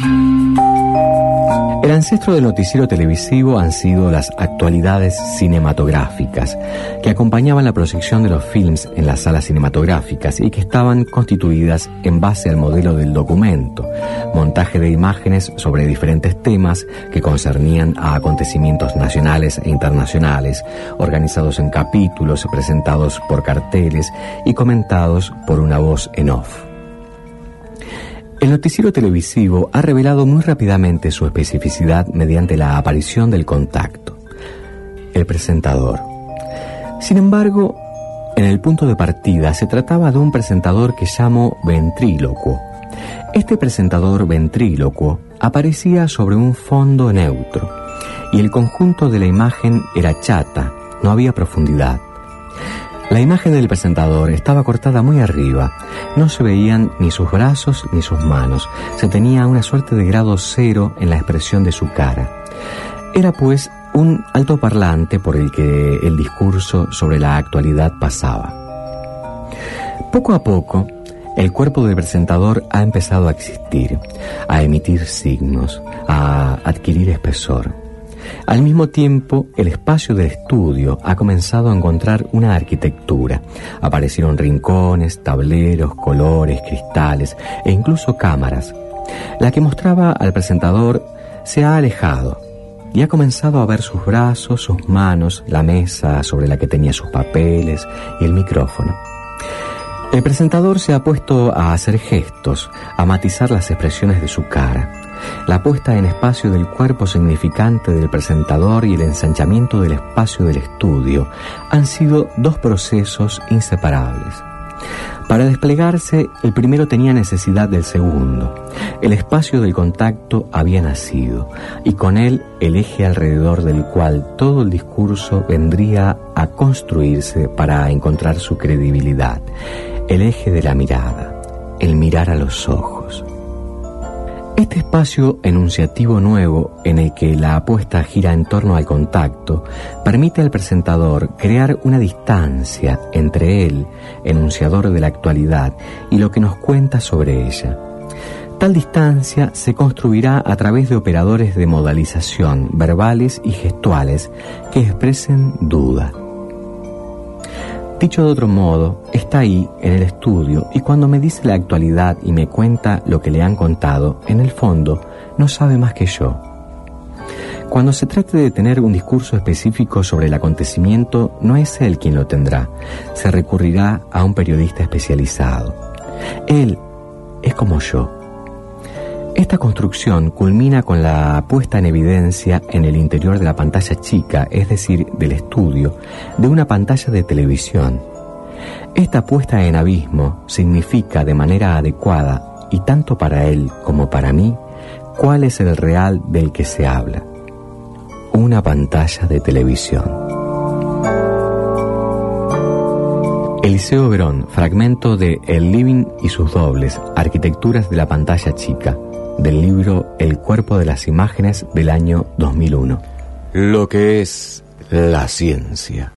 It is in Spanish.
El ancestro del noticiero televisivo han sido las actualidades cinematográficas, que acompañaban la proyección de los films en las salas cinematográficas y que estaban constituidas en base al modelo del documento, montaje de imágenes sobre diferentes temas que concernían a acontecimientos nacionales e internacionales, organizados en capítulos, presentados por carteles y comentados por una voz en off. El noticiero televisivo ha revelado muy rápidamente su especificidad mediante la aparición del contacto, el presentador. Sin embargo, en el punto de partida se trataba de un presentador que llamo ventrílocuo. Este presentador ventrílocuo aparecía sobre un fondo neutro y el conjunto de la imagen era chata, no había profundidad. La imagen del presentador estaba cortada muy arriba. No se veían ni sus brazos ni sus manos. Se tenía una suerte de grado cero en la expresión de su cara. Era pues un altoparlante por el que el discurso sobre la actualidad pasaba. Poco a poco, el cuerpo del presentador ha empezado a existir, a emitir signos, a adquirir espesor. Al mismo tiempo, el espacio del estudio ha comenzado a encontrar una arquitectura. Aparecieron rincones, tableros, colores, cristales e incluso cámaras. La que mostraba al presentador se ha alejado y ha comenzado a ver sus brazos, sus manos, la mesa sobre la que tenía sus papeles y el micrófono. El presentador se ha puesto a hacer gestos, a matizar las expresiones de su cara. La puesta en espacio del cuerpo significante del presentador y el ensanchamiento del espacio del estudio han sido dos procesos inseparables. Para desplegarse, el primero tenía necesidad del segundo. El espacio del contacto había nacido y con él el eje alrededor del cual todo el discurso vendría a construirse para encontrar su credibilidad. El eje de la mirada, el mirar a los ojos. Este espacio enunciativo nuevo en el que la apuesta gira en torno al contacto permite al presentador crear una distancia entre él, enunciador de la actualidad, y lo que nos cuenta sobre ella. Tal distancia se construirá a través de operadores de modalización verbales y gestuales que expresen duda. Dicho de otro modo, está ahí en el estudio y cuando me dice la actualidad y me cuenta lo que le han contado, en el fondo no sabe más que yo. Cuando se trate de tener un discurso específico sobre el acontecimiento, no es él quien lo tendrá, se recurrirá a un periodista especializado. Él es como yo, esta construcción culmina con la puesta en evidencia en el interior de la pantalla chica, es decir, del estudio, de una pantalla de televisión. Esta puesta en abismo significa de manera adecuada, y tanto para él como para mí, cuál es el real del que se habla. Una pantalla de televisión. Eliseo Verón, fragmento de El Living y sus dobles, arquitecturas de la pantalla chica, del libro El cuerpo de las imágenes del año 2001. Lo que es la ciencia.